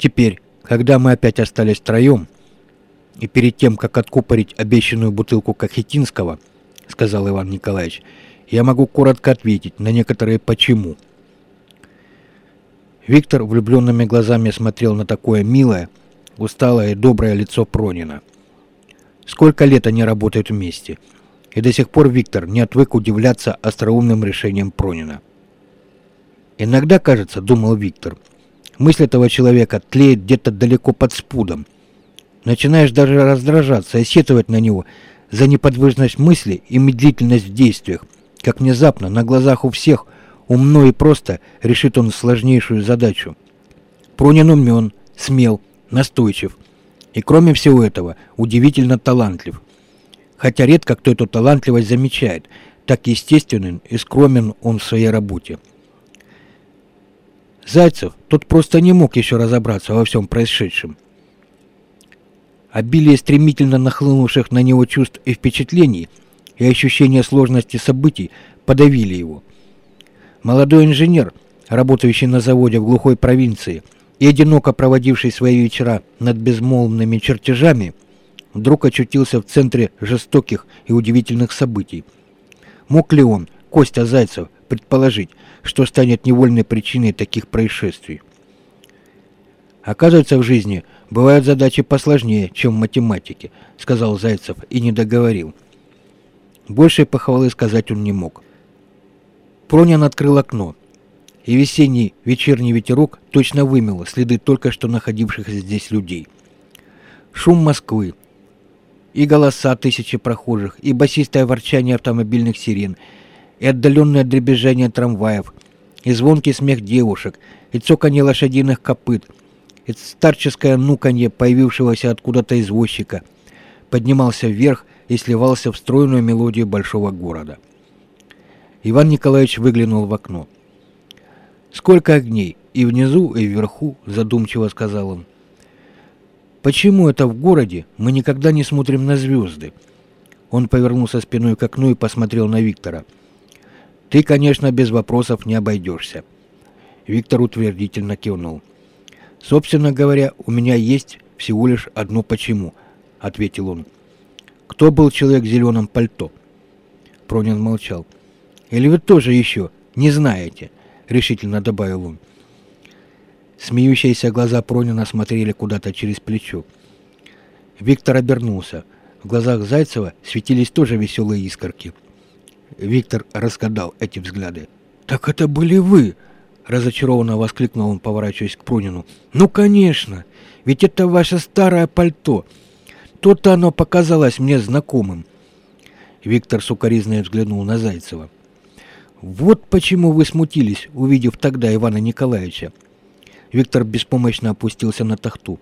Теперь, когда мы опять остались втроем, и перед тем, как откупорить обещанную бутылку Кахетинского, сказал Иван Николаевич, я могу коротко ответить на некоторые «почему». Виктор влюбленными глазами смотрел на такое милое, усталое и доброе лицо Пронина. Сколько лет они работают вместе, и до сих пор Виктор не отвык удивляться остроумным решением Пронина. Иногда, кажется, думал Виктор, мысль этого человека тлеет где-то далеко под спудом. Начинаешь даже раздражаться и сетовать на него за неподвижность мысли и медлительность в действиях, как внезапно на глазах у всех умно и просто решит он сложнейшую задачу. Пронин умен, смел, настойчив и, кроме всего этого, удивительно талантлив. Хотя редко кто эту талантливость замечает, так естественен и скромен он в своей работе. Зайцев, тот просто не мог еще разобраться во всем происшедшем. Обилие стремительно нахлынувших на него чувств и впечатлений и ощущение сложности событий подавили его. Молодой инженер, работающий на заводе в глухой провинции и одиноко проводивший свои вечера над безмолвными чертежами, вдруг очутился в центре жестоких и удивительных событий. Мог ли он, Костя Зайцев, предположить, что станет невольной причиной таких происшествий. Оказывается, в жизни бывают задачи посложнее, чем в математике, сказал Зайцев и не договорил. Больше похвалы сказать он не мог. Пронин открыл окно, и весенний вечерний ветерок точно вымел следы только что находившихся здесь людей. Шум Москвы, и голоса тысячи прохожих, и басистое ворчание автомобильных сирен — и отдаленное дребезжание трамваев, и звонкий смех девушек, и цоканье лошадиных копыт, и старческое нуканье появившегося откуда-то извозчика, поднимался вверх и сливался в стройную мелодию большого города. Иван Николаевич выглянул в окно. «Сколько огней! И внизу, и вверху!» — задумчиво сказал он. «Почему это в городе мы никогда не смотрим на звезды?» Он повернулся спиной к окну и посмотрел на Виктора — ты, конечно, без вопросов не обойдешься. Виктор утвердительно кивнул. Собственно говоря, у меня есть всего лишь одно почему, ответил он. Кто был человек в зеленом пальто? Пронин молчал. Или вы тоже еще не знаете? решительно добавил он. Смеющиеся глаза Пронина смотрели куда-то через плечо. Виктор обернулся. В глазах Зайцева светились тоже веселые искорки. Виктор разгадал эти взгляды. «Так это были вы!» — разочарованно воскликнул он, поворачиваясь к Прунину. «Ну, конечно! Ведь это ваше старое пальто! То-то оно показалось мне знакомым!» Виктор сукоризно взглянул на Зайцева. «Вот почему вы смутились, увидев тогда Ивана Николаевича!» Виктор беспомощно опустился на тахту.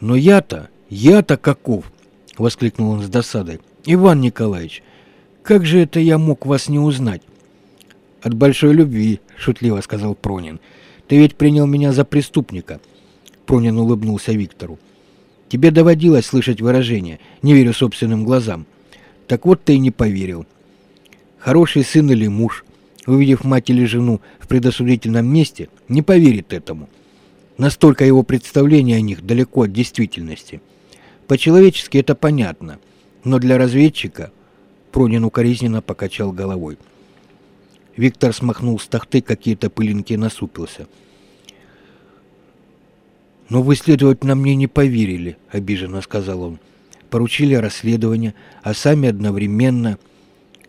«Но я-то, я-то каков!» — воскликнул он с досадой. «Иван Николаевич, как же это я мог вас не узнать? От большой любви, шутливо сказал Пронин. Ты ведь принял меня за преступника. Пронин улыбнулся Виктору. Тебе доводилось слышать выражение «не верю собственным глазам». Так вот ты и не поверил. Хороший сын или муж, увидев мать или жену в предосудительном месте, не поверит этому. Настолько его представление о них далеко от действительности. По-человечески это понятно, но для разведчика Пронин укоризненно покачал головой. Виктор смахнул с тахты какие-то пылинки и насупился. «Но вы, следовательно, мне не поверили», — обиженно сказал он. «Поручили расследование, а сами одновременно...»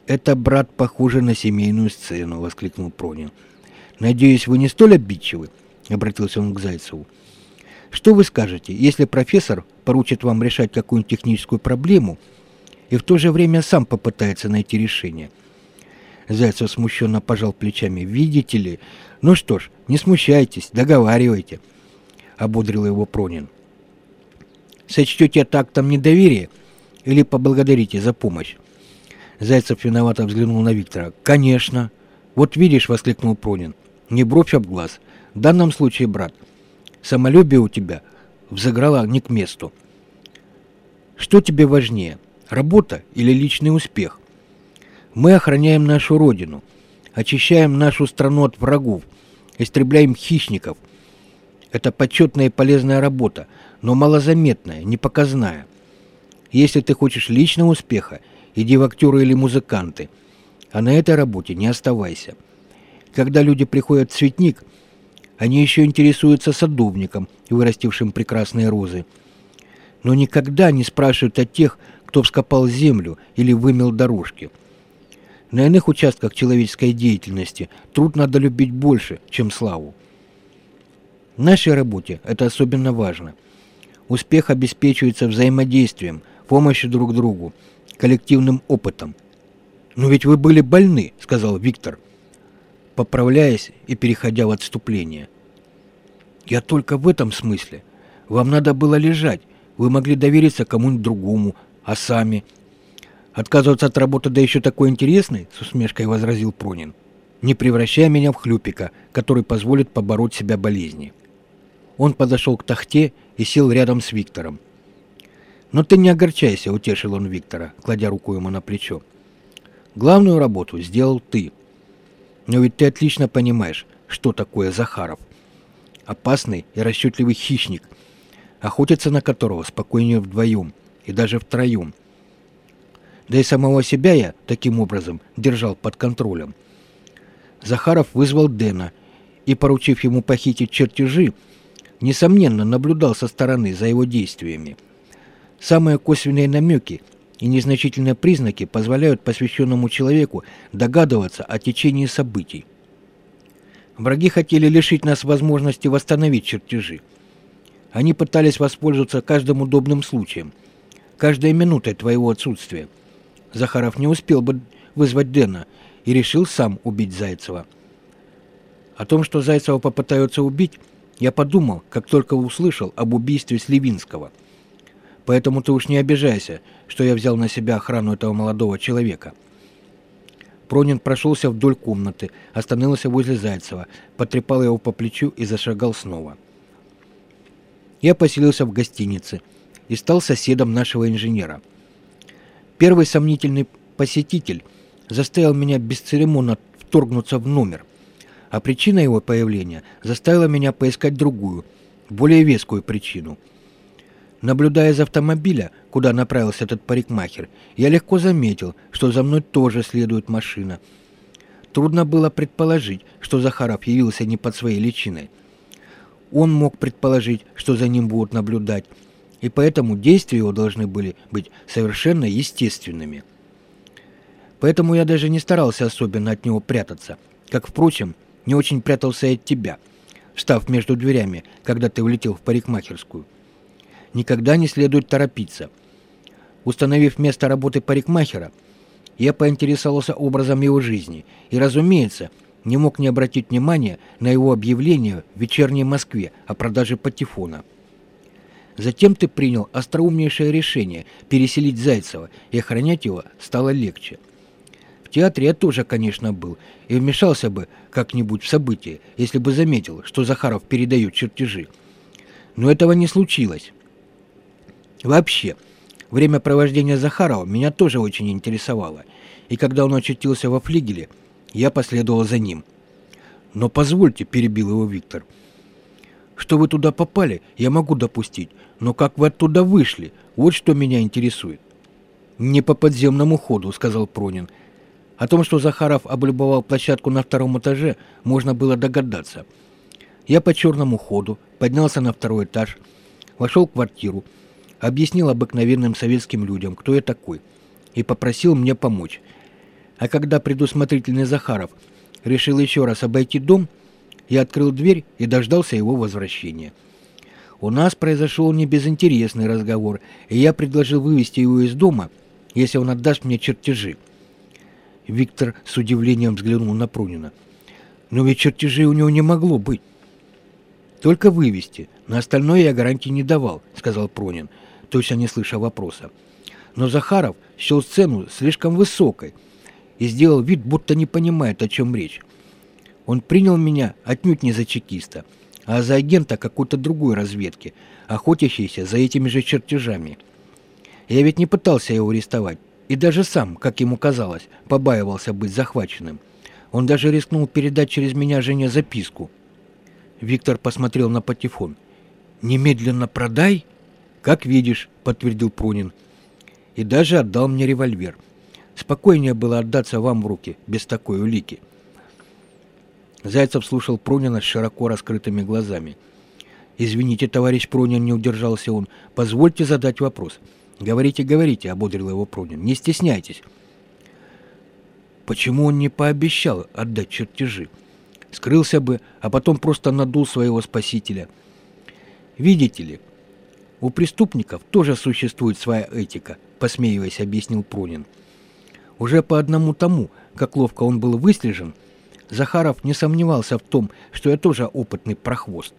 «Это, брат, похоже на семейную сцену», — воскликнул Пронин. «Надеюсь, вы не столь обидчивы?» — обратился он к Зайцеву. «Что вы скажете, если профессор поручит вам решать какую-нибудь техническую проблему, и в то же время сам попытается найти решение. Зайцев смущенно пожал плечами. «Видите ли? Ну что ж, не смущайтесь, договаривайте», — ободрил его Пронин. «Сочтете тактом недоверия или поблагодарите за помощь?» Зайцев виновато взглянул на Виктора. «Конечно!» «Вот видишь», — воскликнул Пронин, — «не бровь об глаз. В данном случае, брат, самолюбие у тебя взыграло не к месту. Что тебе важнее?» Работа или личный успех? Мы охраняем нашу родину, очищаем нашу страну от врагов, истребляем хищников. Это почетная и полезная работа, но малозаметная, непоказная. Если ты хочешь личного успеха, иди в актеры или музыканты. А на этой работе не оставайся. Когда люди приходят в цветник, они еще интересуются садовником, вырастившим прекрасные розы. Но никогда не спрашивают о тех, кто вскопал землю или вымел дорожки. На иных участках человеческой деятельности труд надо любить больше, чем славу. В нашей работе это особенно важно. Успех обеспечивается взаимодействием, помощью друг другу, коллективным опытом. «Но ведь вы были больны», — сказал Виктор, поправляясь и переходя в отступление. «Я только в этом смысле. Вам надо было лежать. Вы могли довериться кому-нибудь другому, а сами...» «Отказываться от работы, да еще такой интересный?» — с усмешкой возразил Пронин. «Не превращая меня в хлюпика, который позволит побороть себя болезни». Он подошел к тахте и сел рядом с Виктором. «Но ты не огорчайся», — утешил он Виктора, кладя руку ему на плечо. «Главную работу сделал ты. Но ведь ты отлично понимаешь, что такое Захаров. Опасный и расчетливый хищник, охотиться на которого спокойнее вдвоем и даже втроем. Да и самого себя я таким образом держал под контролем. Захаров вызвал Дэна и, поручив ему похитить чертежи, несомненно, наблюдал со стороны за его действиями. Самые косвенные намеки и незначительные признаки позволяют посвященному человеку догадываться о течении событий. Враги хотели лишить нас возможности восстановить чертежи. Они пытались воспользоваться каждым удобным случаем, каждой минутой твоего отсутствия. Захаров не успел бы вызвать Дэна и решил сам убить Зайцева. О том, что Зайцева попытаются убить, я подумал, как только услышал об убийстве Сливинского. Поэтому ты уж не обижайся, что я взял на себя охрану этого молодого человека. Пронин прошелся вдоль комнаты, остановился возле Зайцева, потрепал его по плечу и зашагал снова. Я поселился в гостинице и стал соседом нашего инженера. Первый сомнительный посетитель заставил меня бесцеремонно вторгнуться в номер а причина его появления заставила меня поискать другую, более вескую причину. Наблюдая из автомобиля, куда направился этот парикмахер, я легко заметил, что за мной тоже следует машина. Трудно было предположить, что Захаров явился не под своей личиной. Он мог предположить, что за ним будут наблюдать, и поэтому действия его должны были быть совершенно естественными. Поэтому я даже не старался особенно от него прятаться, как, впрочем, не очень прятался от тебя, встав между дверями, когда ты влетел в парикмахерскую. Никогда не следует торопиться. Установив место работы парикмахера, я поинтересовался образом его жизни и, разумеется, не мог не обратить внимания на его объявление в вечерней Москве о продаже патефона. Затем ты принял остроумнейшее решение переселить Зайцева, и охранять его стало легче. В театре я тоже, конечно, был, и вмешался бы как-нибудь в событие, если бы заметил, что Захаров передает чертежи. Но этого не случилось. Вообще, время провождения Захарова меня тоже очень интересовало, и когда он очутился во флигеле, я последовал за ним. «Но позвольте», — перебил его Виктор, — «что вы туда попали, я могу допустить, но как вы оттуда вышли, вот что меня интересует». «Не по подземному ходу», — сказал Пронин, — о том, что Захаров облюбовал площадку на втором этаже, можно было догадаться. Я по черному ходу поднялся на второй этаж, вошел в квартиру, объяснил обыкновенным советским людям, кто я такой, и попросил мне помочь. А когда предусмотрительный Захаров решил еще раз обойти дом, я открыл дверь и дождался его возвращения. У нас произошел не безинтересный разговор, и я предложил вывести его из дома, если он отдаст мне чертежи. Виктор с удивлением взглянул на Прунина. «Но ведь чертежей у него не могло быть». «Только вывести. На остальное я гарантии не давал», — сказал Пронин, точно не слыша вопроса. Но Захаров счел сцену слишком высокой и сделал вид, будто не понимает, о чем речь. Он принял меня отнюдь не за чекиста, а за агента какой-то другой разведки, охотящейся за этими же чертежами. Я ведь не пытался его арестовать, и даже сам, как ему казалось, побаивался быть захваченным. Он даже рискнул передать через меня Жене записку. Виктор посмотрел на патефон. «Немедленно продай?» «Как видишь», — подтвердил Прунин. «И даже отдал мне револьвер. Спокойнее было отдаться вам в руки, без такой улики». Зайцев слушал Пронина с широко раскрытыми глазами. «Извините, товарищ Пронин, не удержался он. Позвольте задать вопрос». «Говорите, говорите», — ободрил его Пронин. «Не стесняйтесь». Почему он не пообещал отдать чертежи? Скрылся бы, а потом просто надул своего спасителя. Видите ли, у преступников тоже существует своя этика, посмеиваясь, объяснил Пронин. Уже по одному тому, как ловко он был выслежен, Захаров не сомневался в том, что я тоже опытный прохвост.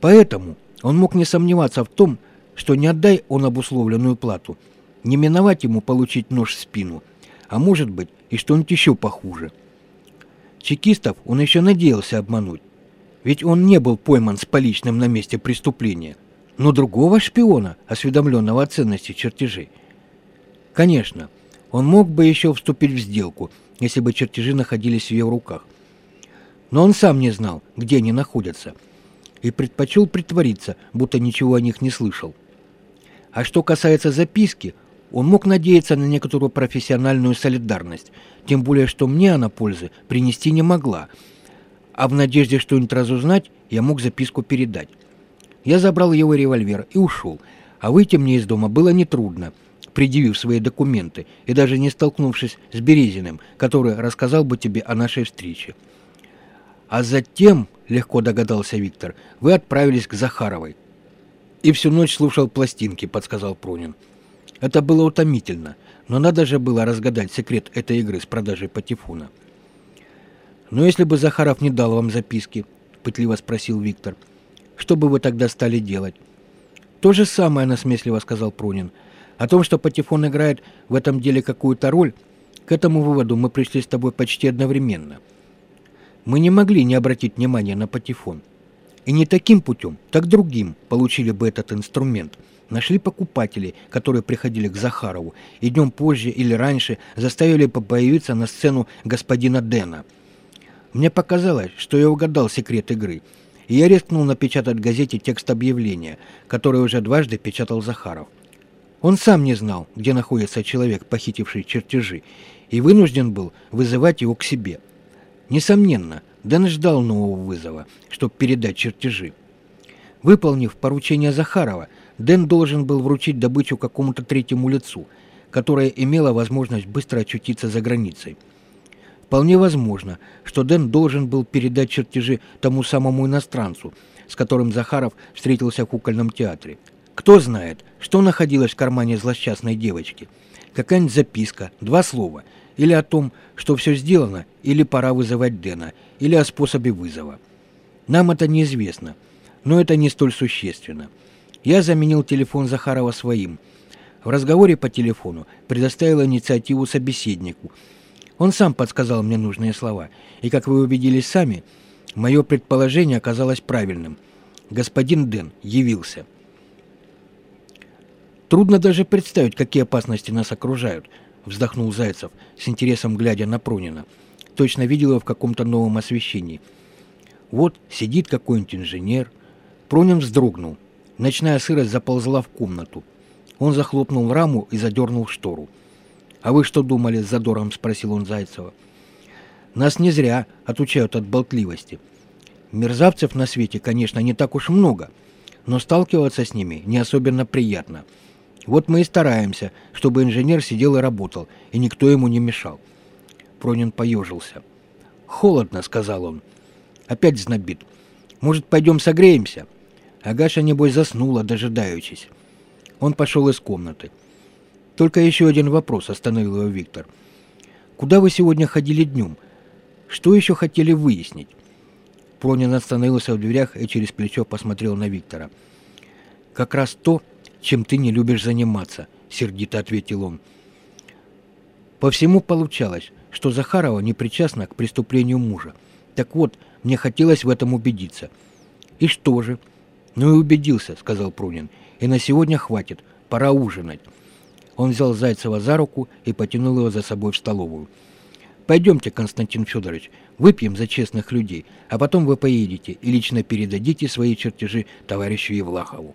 Поэтому он мог не сомневаться в том, что не отдай он обусловленную плату, не миновать ему получить нож в спину, а может быть и что-нибудь еще похуже. Чекистов он еще надеялся обмануть, ведь он не был пойман с поличным на месте преступления, но другого шпиона, осведомленного о ценности чертежей. Конечно, он мог бы еще вступить в сделку, если бы чертежи находились в его руках. Но он сам не знал, где они находятся, и предпочел притвориться, будто ничего о них не слышал. А что касается записки, он мог надеяться на некоторую профессиональную солидарность, тем более, что мне она пользы принести не могла, а в надежде что-нибудь разузнать, я мог записку передать. Я забрал его револьвер и ушел, а выйти мне из дома было нетрудно, предъявив свои документы и даже не столкнувшись с Березиным, который рассказал бы тебе о нашей встрече. А затем, легко догадался Виктор, вы отправились к Захаровой. И всю ночь слушал пластинки, подсказал Пронин. Это было утомительно, но надо же было разгадать секрет этой игры с продажей патефона. «Но если бы Захаров не дал вам записки?» — пытливо спросил Виктор. «Что бы вы тогда стали делать?» «То же самое», — насмешливо сказал Пронин. «О том, что патефон играет в этом деле какую-то роль, к этому выводу мы пришли с тобой почти одновременно. Мы не могли не обратить внимания на патефон. И не таким путем, так другим получили бы этот инструмент. Нашли покупателей, которые приходили к Захарову, и днем позже или раньше заставили появиться на сцену господина Дэна. Мне показалось, что я угадал секрет игры, и я рискнул напечатать в газете текст объявления, который уже дважды печатал Захаров. Он сам не знал, где находится человек, похитивший чертежи, и вынужден был вызывать его к себе. Несомненно, Дэн ждал нового вызова, чтобы передать чертежи. Выполнив поручение Захарова, Дэн должен был вручить добычу какому-то третьему лицу, которое имело возможность быстро очутиться за границей. Вполне возможно, что Дэн должен был передать чертежи тому самому иностранцу, с которым Захаров встретился в кукольном театре. Кто знает, что находилось в кармане злосчастной девочки. Какая-нибудь записка, два слова, или о том, что все сделано, или пора вызывать Дэна, или о способе вызова. Нам это неизвестно, но это не столь существенно. Я заменил телефон Захарова своим. В разговоре по телефону предоставил инициативу собеседнику. Он сам подсказал мне нужные слова, и, как вы убедились сами, мое предположение оказалось правильным. Господин Дэн явился. Трудно даже представить, какие опасности нас окружают, вздохнул Зайцев, с интересом глядя на Пронина. Точно видел его в каком-то новом освещении. Вот сидит какой-нибудь инженер. Пронин вздрогнул. Ночная сырость заползла в комнату. Он захлопнул раму и задернул штору. «А вы что думали?» – задором спросил он Зайцева. «Нас не зря отучают от болтливости. Мерзавцев на свете, конечно, не так уж много, но сталкиваться с ними не особенно приятно. Вот мы и стараемся, чтобы инженер сидел и работал, и никто ему не мешал». Пронин поежился. «Холодно», — сказал он. «Опять знобит. Может, пойдем согреемся?» Агаша, небось, заснула, дожидаючись. Он пошел из комнаты. Только еще один вопрос остановил его Виктор. «Куда вы сегодня ходили днем? Что еще хотели выяснить?» Пронин остановился в дверях и через плечо посмотрел на Виктора. «Как раз то, чем ты не любишь заниматься», — сердито ответил он. По всему получалось, что Захарова не причастна к преступлению мужа. Так вот, мне хотелось в этом убедиться. И что же? «Ну и убедился», — сказал Прунин. «И на сегодня хватит. Пора ужинать». Он взял Зайцева за руку и потянул его за собой в столовую. Пойдемте, Константин Федорович, выпьем за честных людей, а потом вы поедете и лично передадите свои чертежи товарищу Евлахову.